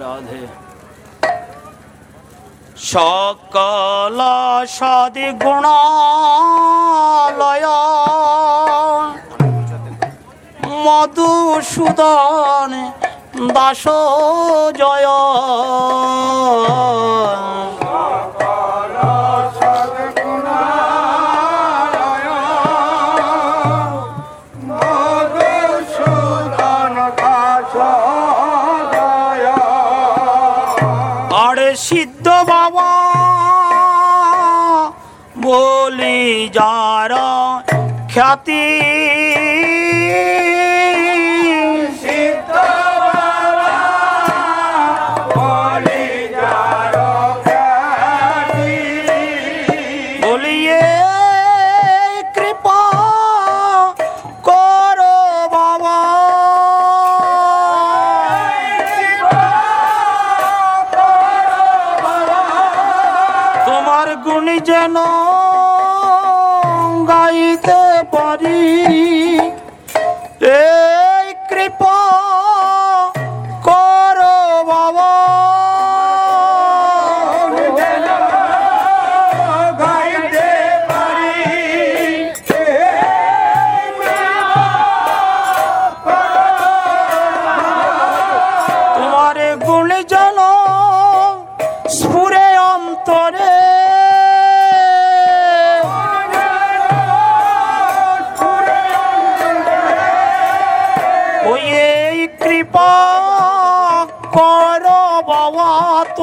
রাধে সকল সদি গুণ মধুসূদন দাস জয় ख्याति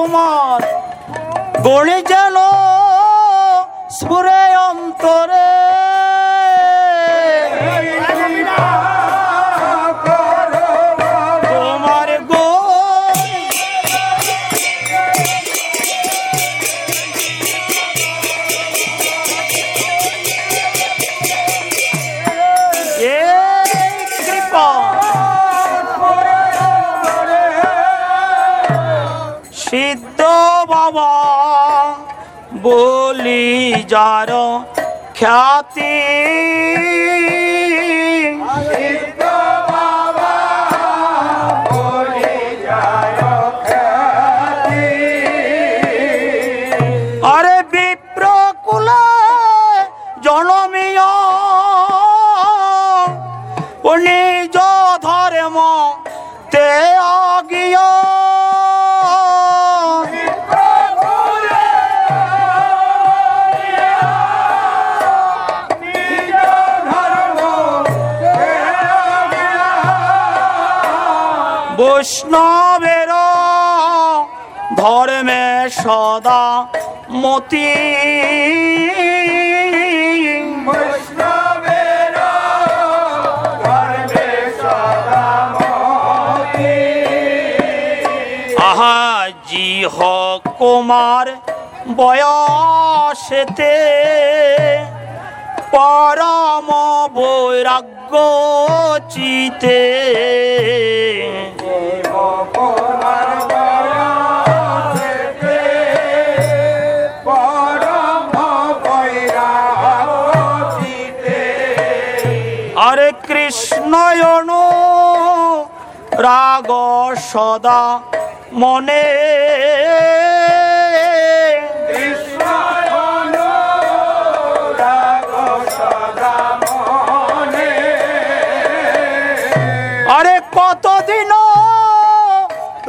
তোমার গড়ে বৈষ্ণবের ধর্মে সদা মতি। আহা জি হ কুমার বয়সেতে পরম বৈরাগ্য চিতে রাগ সদা মনে। আরে কতদিন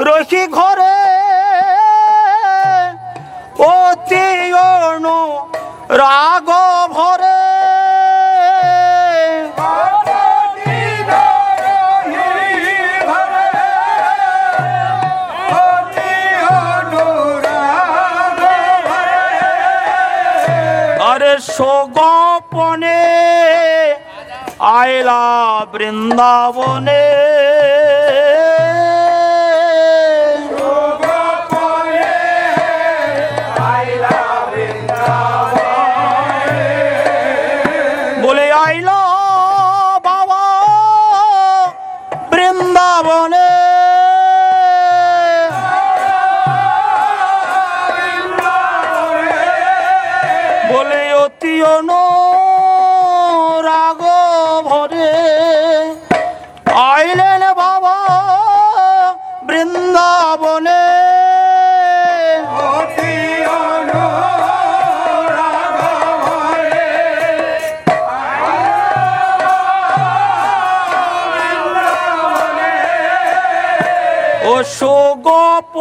রহি ঘরে? অতি অনু রাগ ভরে। আরে সোগপনে আইলা বৃন্দাবনে।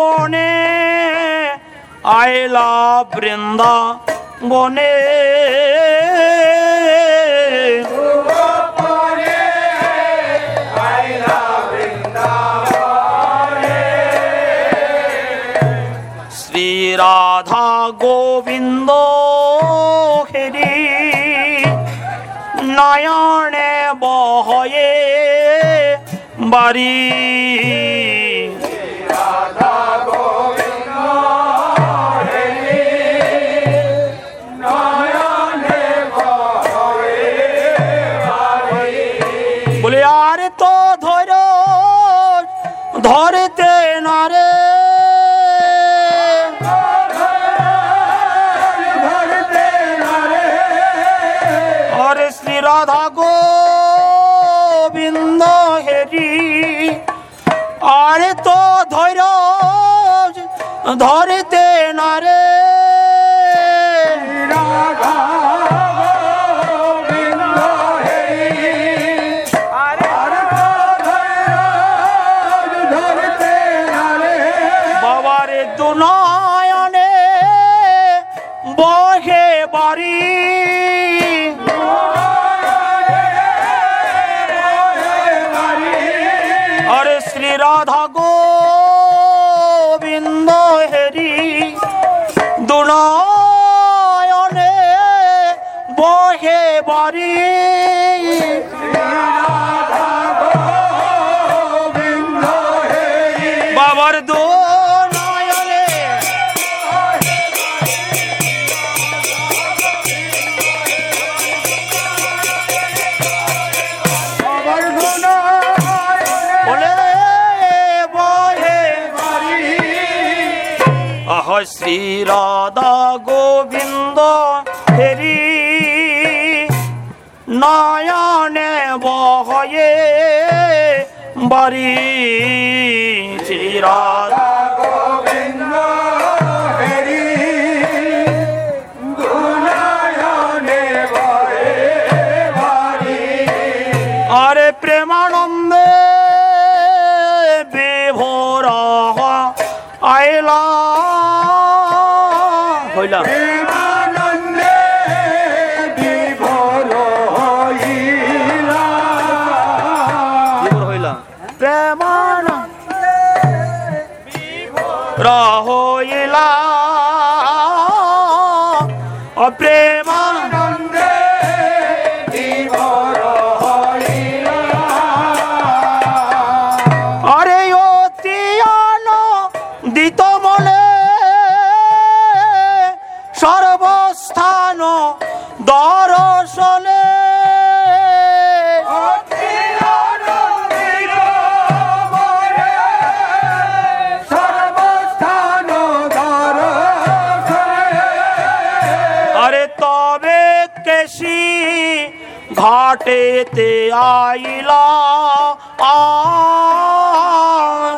বনে আইলা বৃন্দা বনে রাধা গোবিন্দ হেরি নয়নে বহয়ে বাড়ি শ্রী রাধা গোবিন্দ হেরি নয়নে বহয়ে বাড়ি। শ্রী রাধা আরে তবে কেশি ঘাটেতে আইলা আ।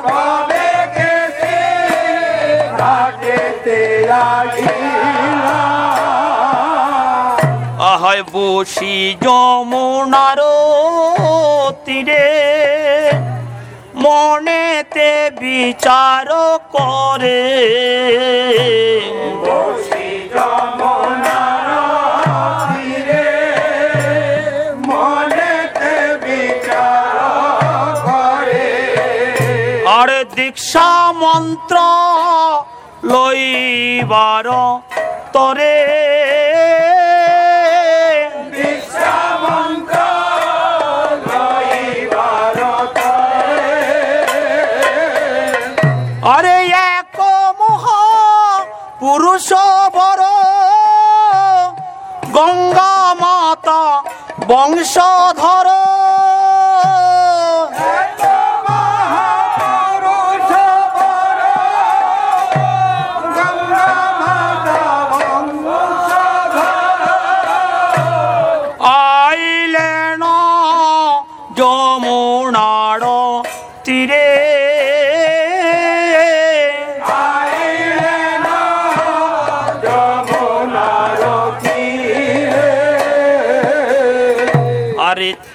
তবে কেশি ঘাটেতে আইলা। আহায় বসি যমুনার তীরে মনেতে বিচার করে। দীক্ষা মন্ত্র লইবার তরে। অরে এক মোহ পুরুষ বড়। গঙ্গা মাতা বংশধর।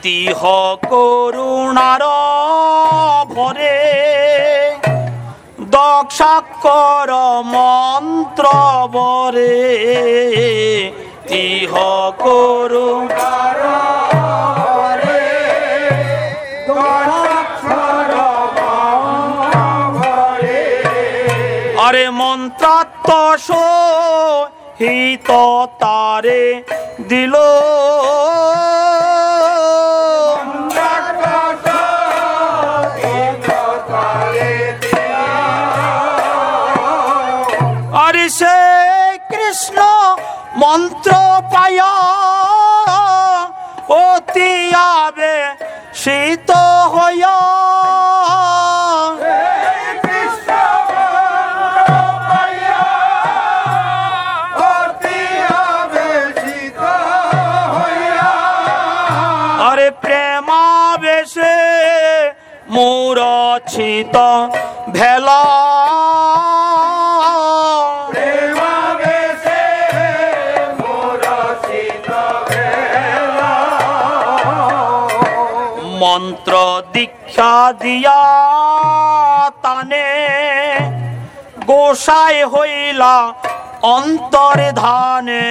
ইহ করুণার ভরে। দক্ষাক্ষর মন্ত্র বরে। তিহ করুণ আরে মন্ত্রাত্ম হিত তারে দিল। মূরছিত ভেলা। মন্ত্র দীক্ষা দিয়া তানে গোসাই হইলা অন্তরে ধানে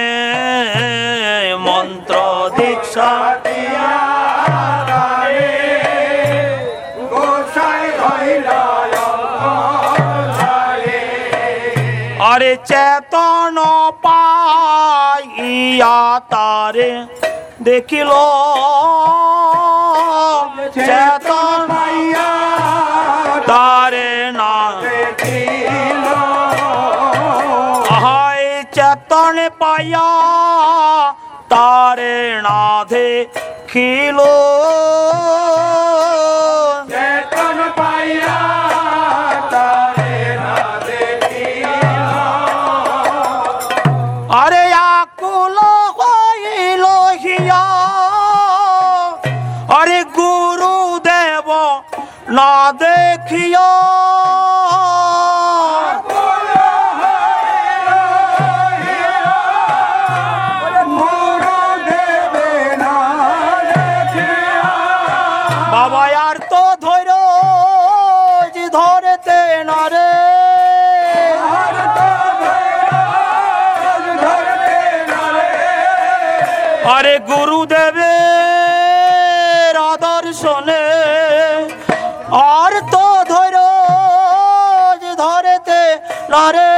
মন্ত্র দীক্ষা চেতন পাইয়া তারে দেখিল। চেতন তারে না হায় চেতন পাইয়া তারে না দেখিল। দেখিয়া না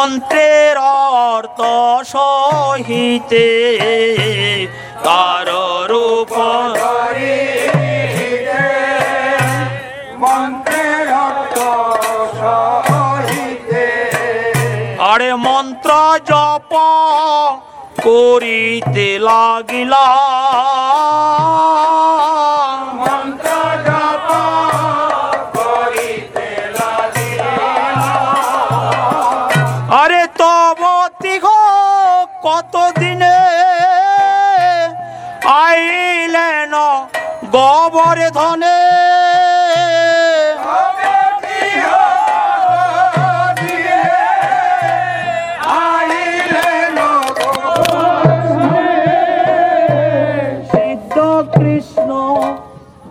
মন্ত্রের অর্থ সহিতে তার রূপ আরে মন্ত্র জপ করিতে লাগিলা গবরে ধনে। সিদ্ধ কৃষ্ণ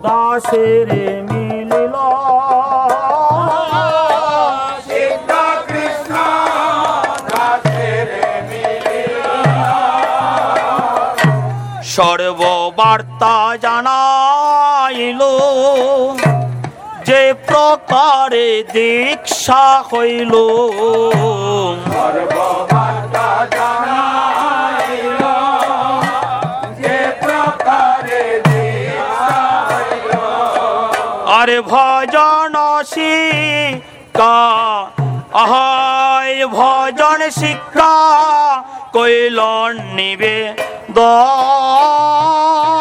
দাসেরে মিলিল। সিদ্ধ কৃষ্ণ জানাইল। যে প্রকারে দীক্ষা হইল। আরে ভজন শিক্ষা আহাই ভজন শিক্ষা কইল নিবে দন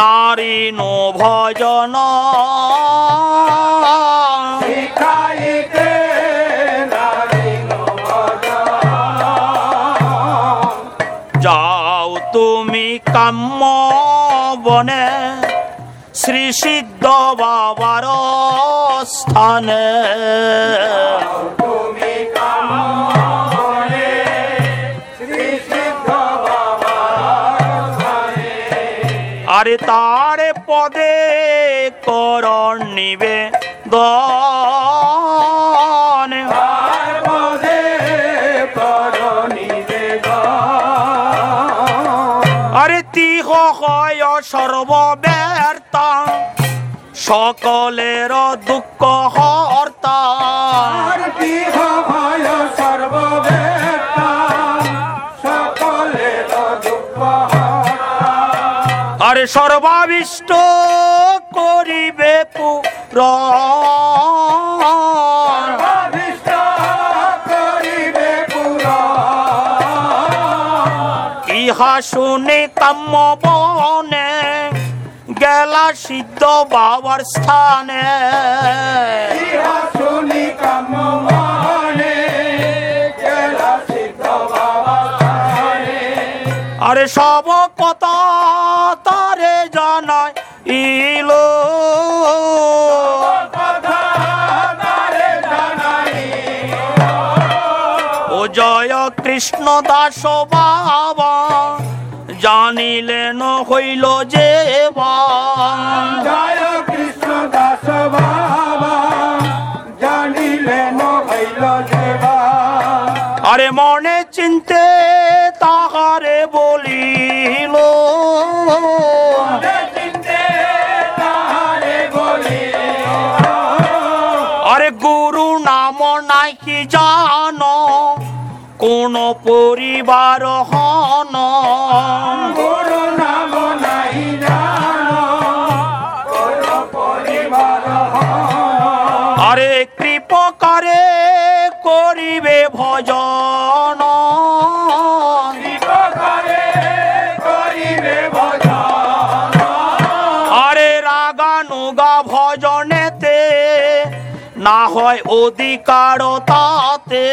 নারী নো ভজন। শিখাইতে যাও তুমি কাম্য বনে শ্রী সিদ্ধ বাবার স্থানে। তার পদে করণ নিবে আরে তিহ হয় সর্বব্যর্তা সকলের দুঃখ হর্তা সর্বাবিষ্ট করিবে পুরাণ। ইহা শুনে কাম্য বনে গেলা সিদ্ধ বাবার স্থানে ইহা শুনি কাম মনে গেলা সিদ্ধ বাবা স্থানে। আরে সব কৃষ্ণ দাস বাবা জানিলেন হইল যে বা। জয় কৃষ্ণ দাস বাবা জানিলেন হইল দেবা আরে মনে চিনতে কোন পরিবার হন? আরে কৃপকারে করিবে ভজন? না হয় অধিকার তাতে।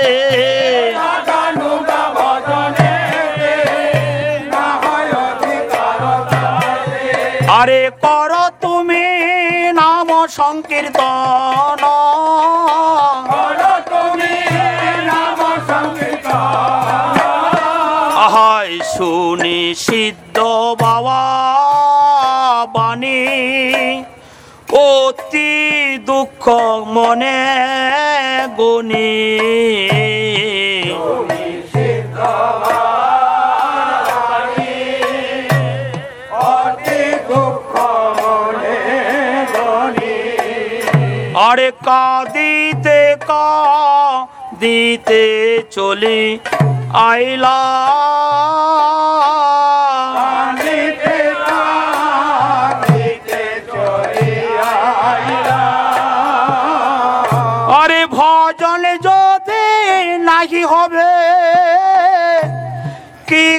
আরে কর তুমি নাম সংকীর্তন কর তুমি নাম সংকীর্তন। আহাই শুনি সিদ্ধ বাবা বাণী অতি দুঃখ মনে গনি। আরে কাঁদিতে কাঁদিতে চলি আইলা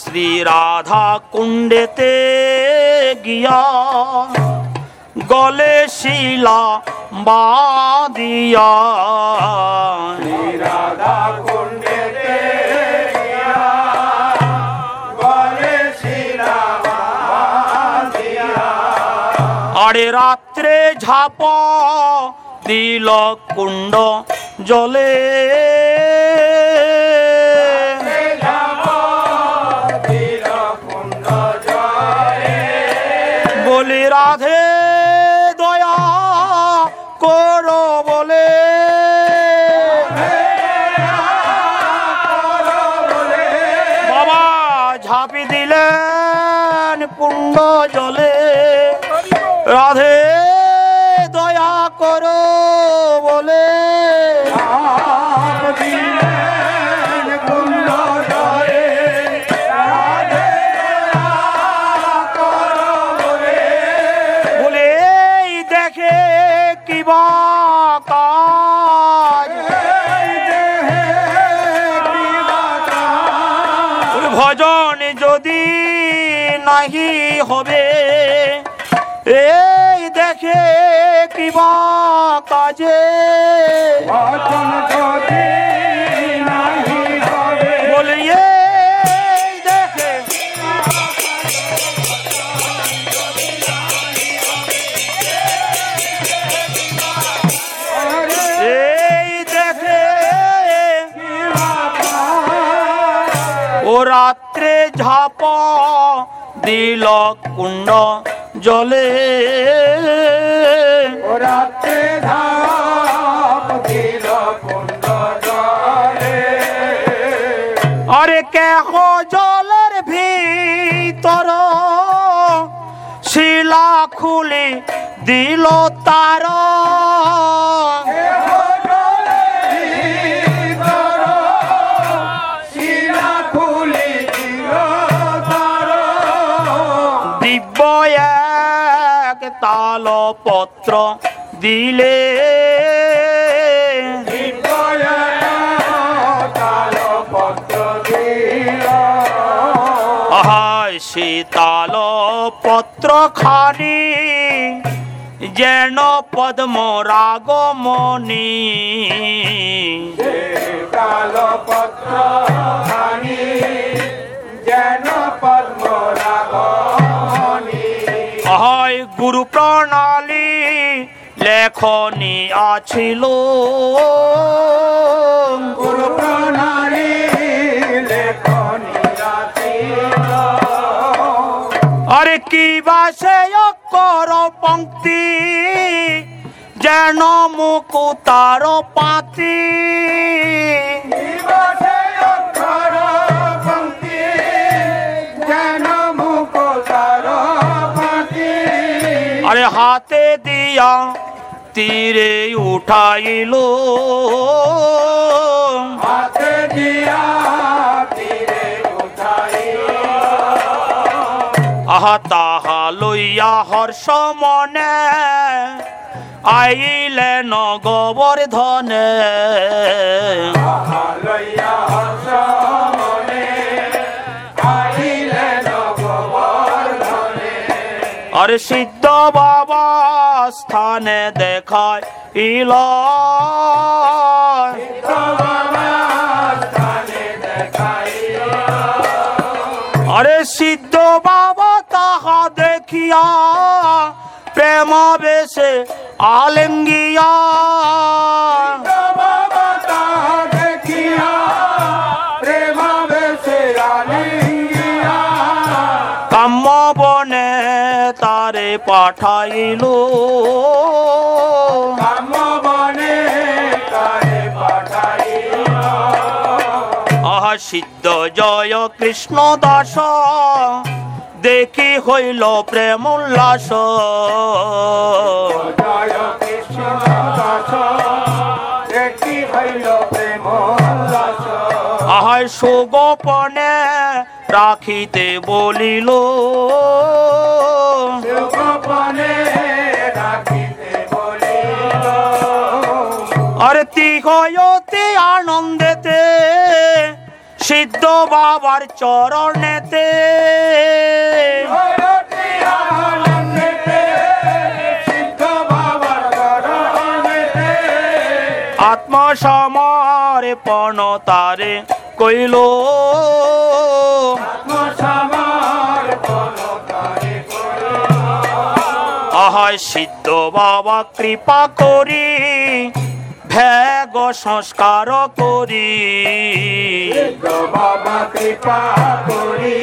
শ্রী রাধা কুণ্ডেতে গিয়া। গলে শিলা বাদিয়া রাধা কুণ্ডেতে আরে রাত্রে ঝাপ দিল কুণ্ড জলে। যদি নাহি হবে এই দেখে কিবা কাজে? দিল কুণ্ড জলে। রাতে দিল কুণ্ড জলে। আরে কেহ জলের ভিতর শিলা খুলি দিল তার। পত্র দিলে। শীতাল পত্র খানি যেন পদ্ম রাগমণি কালো পত্র খানি যেন পদ্ম রাগমণি আহায় গুরু প্রণালী লেখনি আছিল। গুরু প্রণালী লেখনি আরে কি বাসে অক্ষর পঙ্ক্তি যেন মুকুতার পাতি। দিবসে পঙ্ক্তি যেন হাতে দিয়া তীরে উঠাইল। হাতে দিয়া তীরে উঠাইল। আহা তাহা লইয়া হর্ষ মনে আইলে নগবর ধনে লইয়া হর্ষ আরে সিদ্ধ বাবা স্থানে দেখায় ইল আরে সিদ্ধ বাবা তাহা দেখিয়া প্রেম বেশে আলেঙ্গিয়া। পাঠাইল। আহা সিদ্ধ জয় কৃষ্ণ দাস। দেখি হইল প্রেম উল্লাস আহায় সুগোপনে রাখিতে বলিল রাখিতে বলিল আনন্দেতে সিদ্ধ বাবার চরণেতে। আত্মসমর্পণ তারে কইল আহায় সিদ্ধ বাবা কৃপা করি ভেগ সংস্কার করি। বাবা কৃপা করি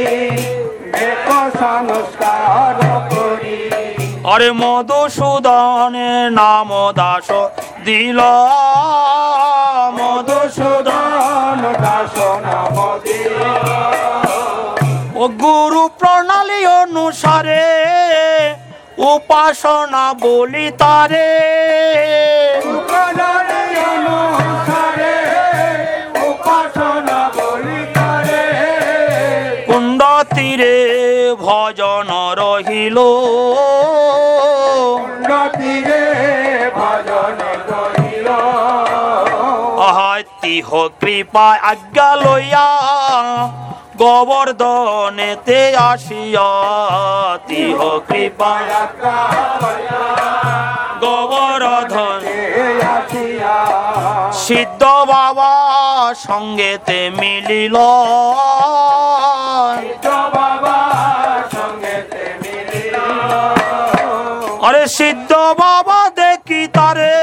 সংস্কার করি। আরে মধুসূদনে নাম দাস দিল। মধুসূদন দাস নাম দিল। গুরু প্রণালী অনুসারে উপাসনা বলি তারে। কুণ্ড তীরে ভজন রহিল। তীরে ভজন কৃপা আজ্ঞা লইয়া গোবর্ধনেতে আসিয়া কৃপা গোবর্ধন সিদ্ধ বাবা সঙ্গেতে মিলিল। আরে সিদ্ধ বাবা দেখি তারে,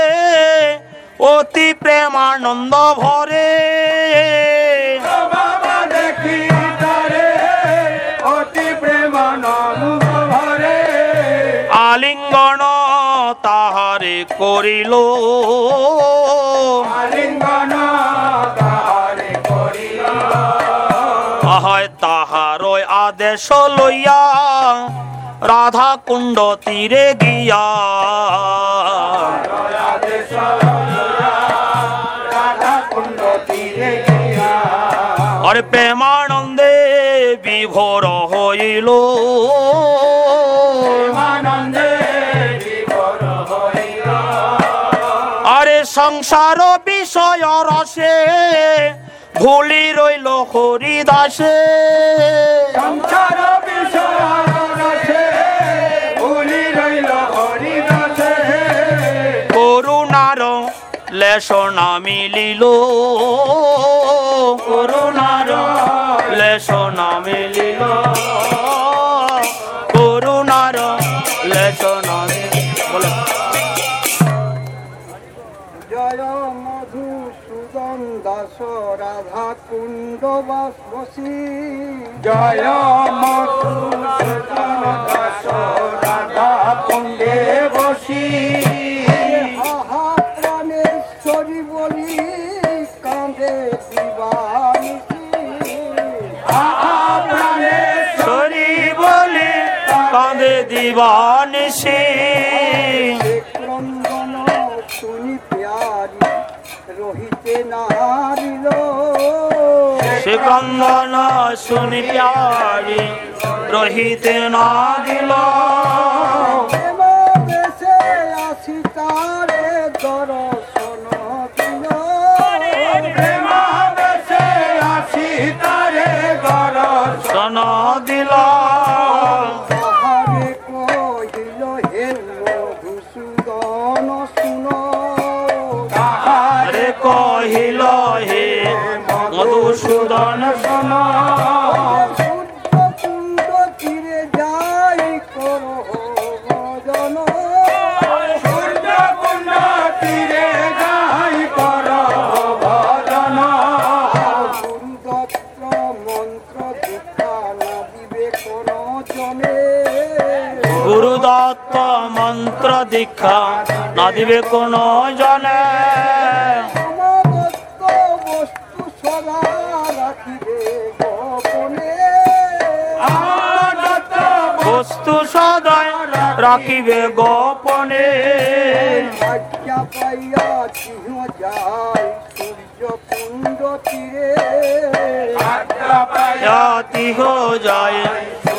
অতি প্রেমানন্দ ভরে। আলিঙ্গন তাহারে করিল। আলিঙ্গন তাহারে করিল। আহায় তাহার আদেশ লইয়া রাধা কুণ্ড তীরে গিয়া। আদেশ লইয়া রাধা কুণ্ড তীরে গিয়া। আরে প্রেমানন্দে বিভোর হইল। সংসার বিষয় রসে ভুলি রইল হরিদাসে। সংসার বিষয় রসে ভুলি রইল হরিদাসে। করুণার লেশনা মিলিল করুণার লেশনা মিলিল রাধা কুণ্ড বসী জয় মধুসূদন দাস রাধা কুণ্ডে বসি আহা প্রাণেশ্বরী বলি কাঁদে দিবানিসি আহা প্রাণেশ্বর সরি কাঁদে দিবানিসি শুনি প্যারি রহিতে নারিল সে কন্দন শুনি প্যারি রহিতে না দিল। দীক্ষা না দিবে কোন জনে। বস্তু সদয় রাখিবে গোপনে। পাইয়া সিংহ যায় সূর্য কুণ্ড তীরে আজ্ঞা পাই তিহ যায়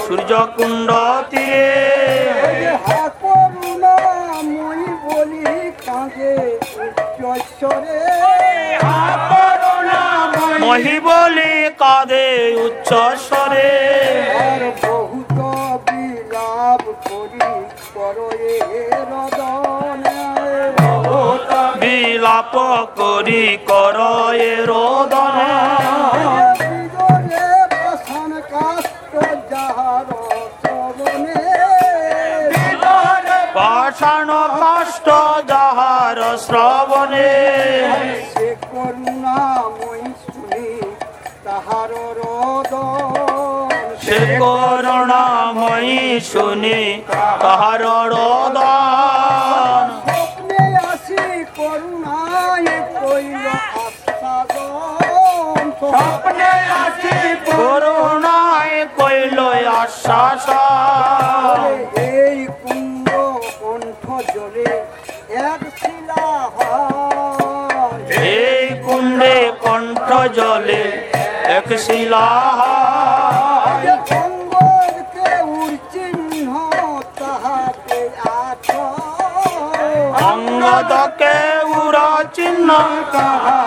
সূর্যকুণ্ড তীরে। করুণাময়ী মহি বলি কাঁদে উচ্চ স্বরে। বহুত বিলাপ করি করয়ে রদনে বিলাপ করি কর এ রোদনে পাষাণ কাষ্ট যাহার শ্রবণে। সে করুণাময়ী শুনি তাহার রদন। সে করুণাময়ী শুনি তাহার স্বপ্নে আসি করুণায় কইল স্বপ্নে আসি করুণায় কইল আশ্বাস। জলে এক শিলা অঙ্গদকে উড়া চিহ্ন তাহাতে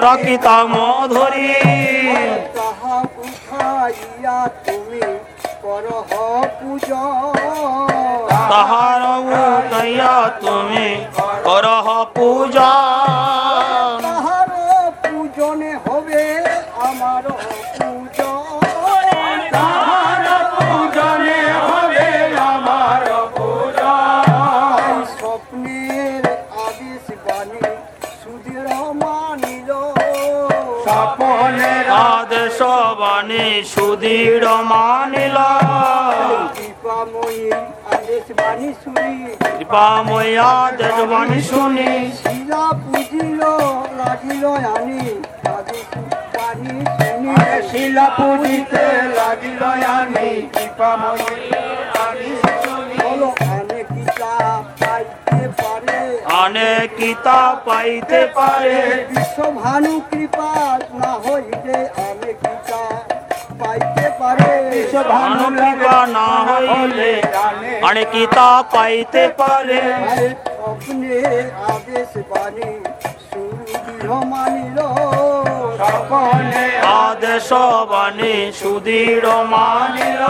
তাতে মধুরী। বাণী সুদৃঢ় মানিল। কৃপাময়ী আদেশ বাণী শুনি। শিলা পুজিল লাগিল আনি। আদেশ শিলা পূজিতে লাগিল আমি কৃপাময়ী আমি শুনি। আনে কিতা পাইতে পারে? আনে কিতা পাইতে পারে? বিশ্বভানু কৃপা না হইলে আনে না হইলে আনে কিতা পাইতে পারে। আদেশ বাণী সুদৃঢ় মানিল। স্বপনে আদেশ বাণী সুদৃঢ় মানিল।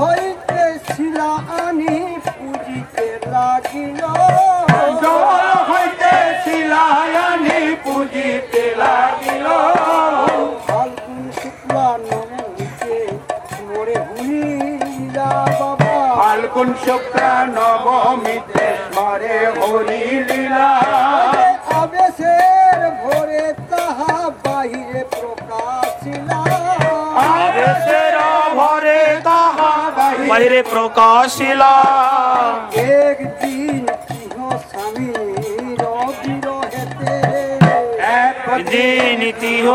হইতে শিলা আনি পুজিতে লাগিল। হইতে শিলায়ানি পূজিতে লাগিল ফাল্গুন শুক্র নবমীতে স্মরে হরি লীলা। আবেশের ভোরে তাহা বাহিরে প্রকাশিলা। আদেশের ভরে তাহা বাহিরে প্রকাশিলা। একদিন সিংহ স্বামী রবিরহেতে দিন তিহ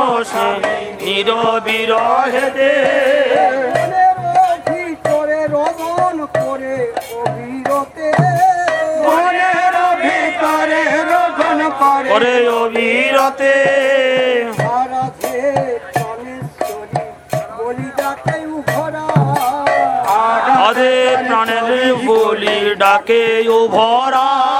নিরবিরহে দে মনের ভিতরে রোধন করে। অবিরতে। আরাধে প্রাণেশ্বরী বলি ডাকে ভরা আদে প্রাণের বলি ডাকে ও ভরায়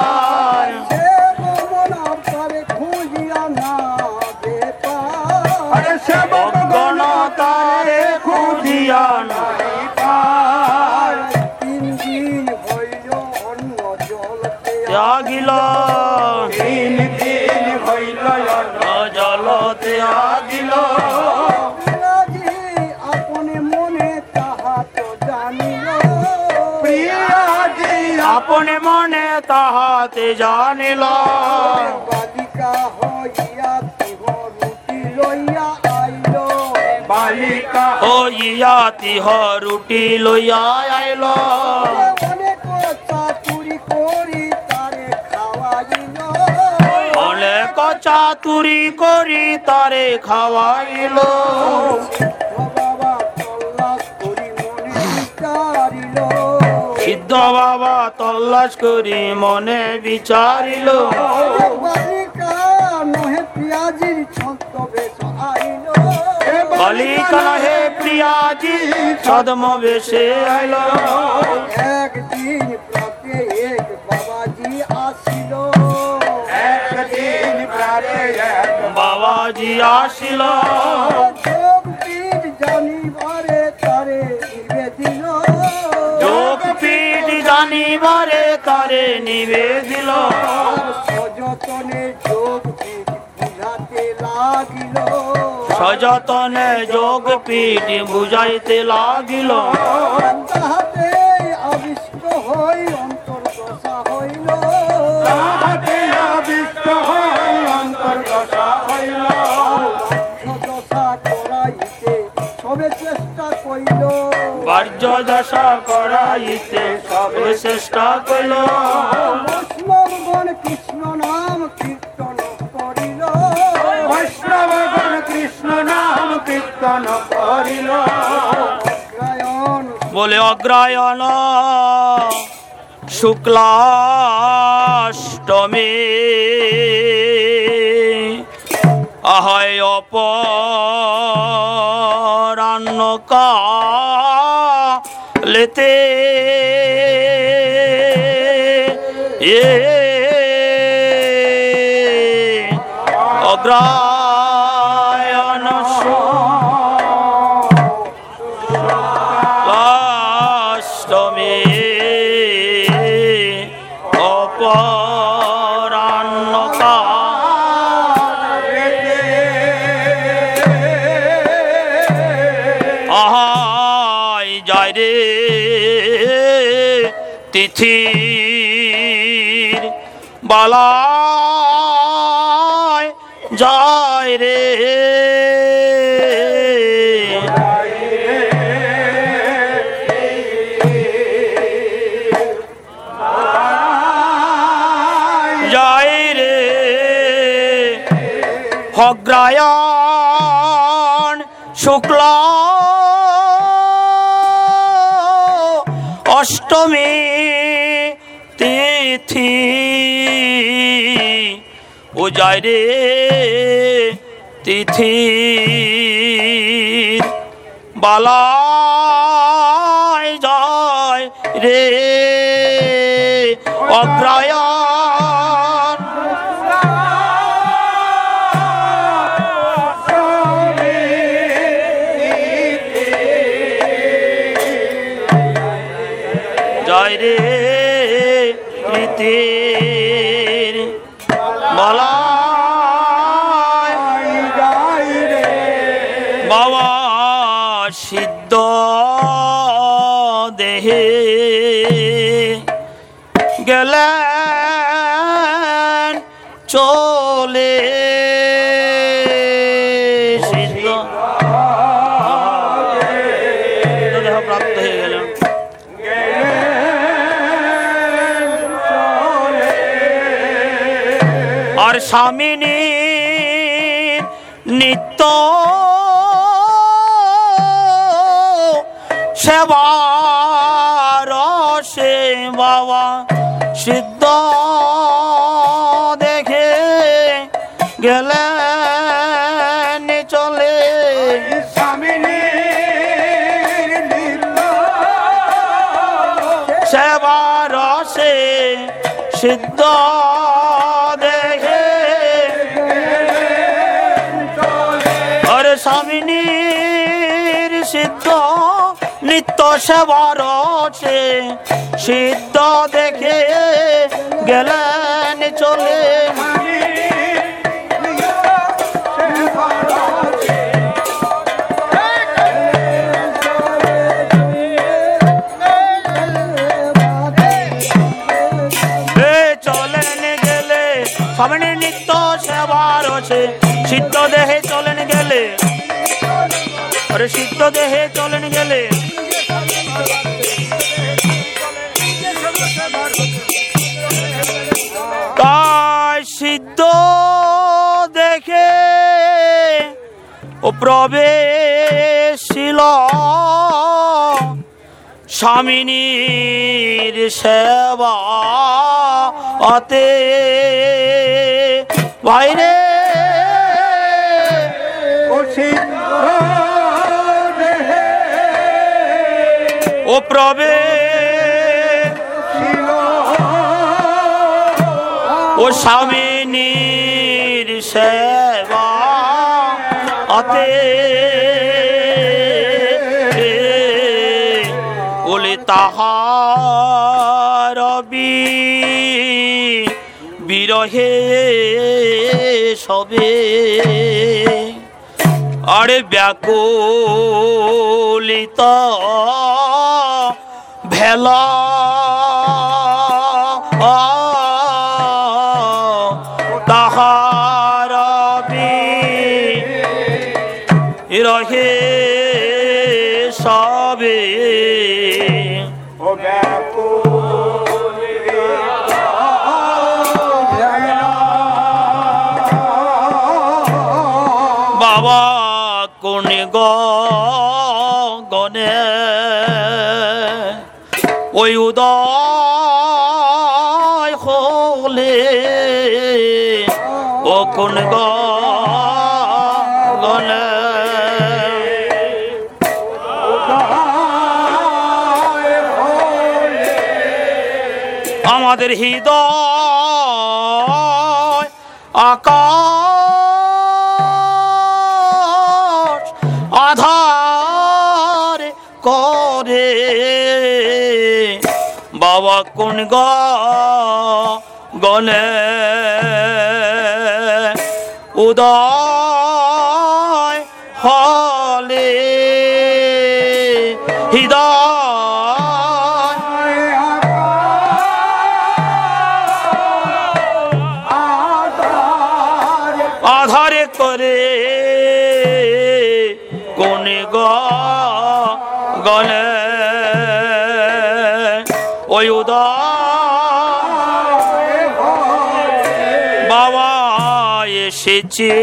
হইতে জানিল। বালিকা হইয়া রুটি লইয়া আইল। বালিকা হইয়া তিহ রুটি লইয়া আইল। চাতুরি করি তারে খাওয়াইল। সিদ্ধ বাবা তল্লাশ করি মনে বিচারিল। বালিকা নহে পিয়াজির ছদ্মবেশ আইল। বালিকা হে প্রিয়াজি ছদ্ম বেশে আইল। একদিন প্রাতে এক বাবাজি আসিল। একদিন প্রাতে এক বাবাজি আসিল। তারে নিবেদিল। সযতনে যোগ বুঝাতে লাগিল। সযতনে যোগ পীঠ বুঝাইতে লাগিল। তাহাতে বাহ্য দশা করাইতে সবে চেষ্টা কইল বৈষ্ণবগণ কৃষ্ণ নাম কীর্তন করিল। বৈষ্ণবগণ কৃষ্ণ নাম কীর্তন করিল। বলে অগ্রায়ণ শুক্লাষ্টমী। আহায় অপরান্ন কালেতে এ। অগ্রায়ণ তিথির বালায় যায় রে। যায় রে। শুক্ল অষ্টমী যায় রে তিথি বালায় যায় রে। অগ্রায়ণ স্বামিনী নিত্য সেবার নিত্য সেবার সে সিদ্ধ দেখে গেলেন চলে। সিদ্ধ দেহে চলেন গেলে, আরে সিদ্ধ দেহে চলেন গেলে। সিদ্ধ প্রবেশিল? স্বামিনীর সেবা অতে বাইরে। ও সিদ্ধ ছিল ও স্বামিনীর সেবা অতে ওলে তাহার বি- বিরহে সবে। আরে ব্যাকুলিত ভেলা তাহার রহে সবে। ও বাবা কোন গনে ওই উদয় হলে ও কোন আমাদের হৃদয় আকাশ কোন গনে। উদয় এসেছে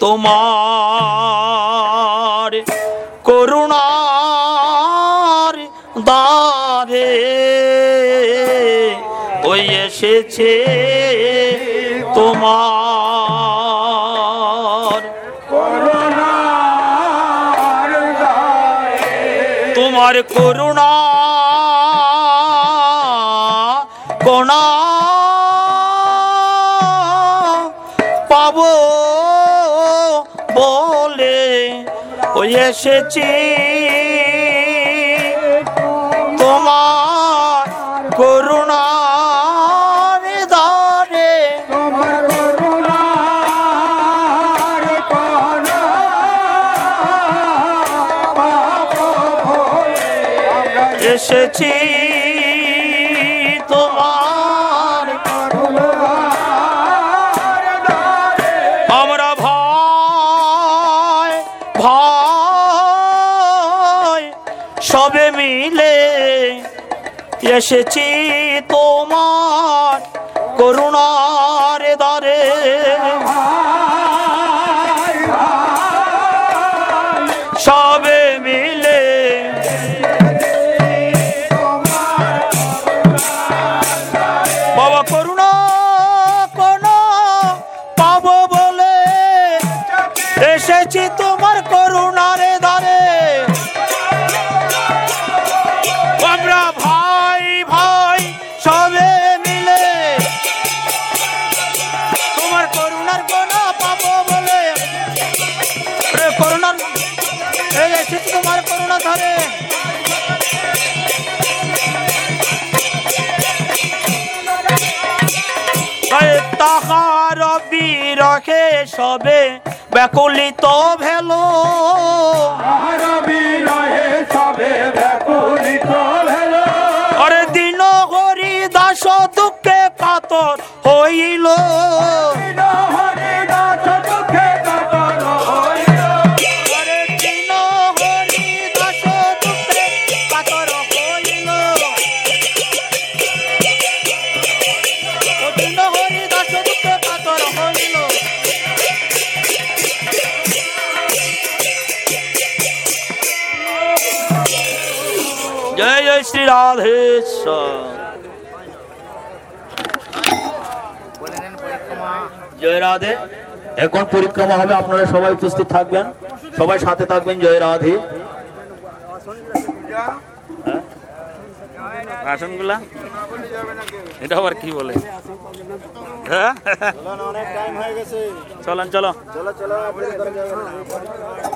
তোমার করুণার দ্বারে ওই এসেছে তোমার তোমার করুণা কোনা এসেছি। তোমার করুণা এসেছি। এসেছি। বিরহে সবে ব্যাকুলিত ভেলো। বিনয়ে সবে ব্যাকুলিত ভেল। আরে দিন হরি দাস দুঃখে পাতর হইল। রাধেশ্বর জয় রাধে। এখন পরিক্রমা হবে আপনারা সবাই উপস্থিত থাকবেন। সবাই সাথে থাকবেন জয় রাধে। আসনগুলা? এটা আবার কি বলে? হ্যাঁ? অনেক টাইম হয়ে গেছে। চলেন চলো। চলো চলো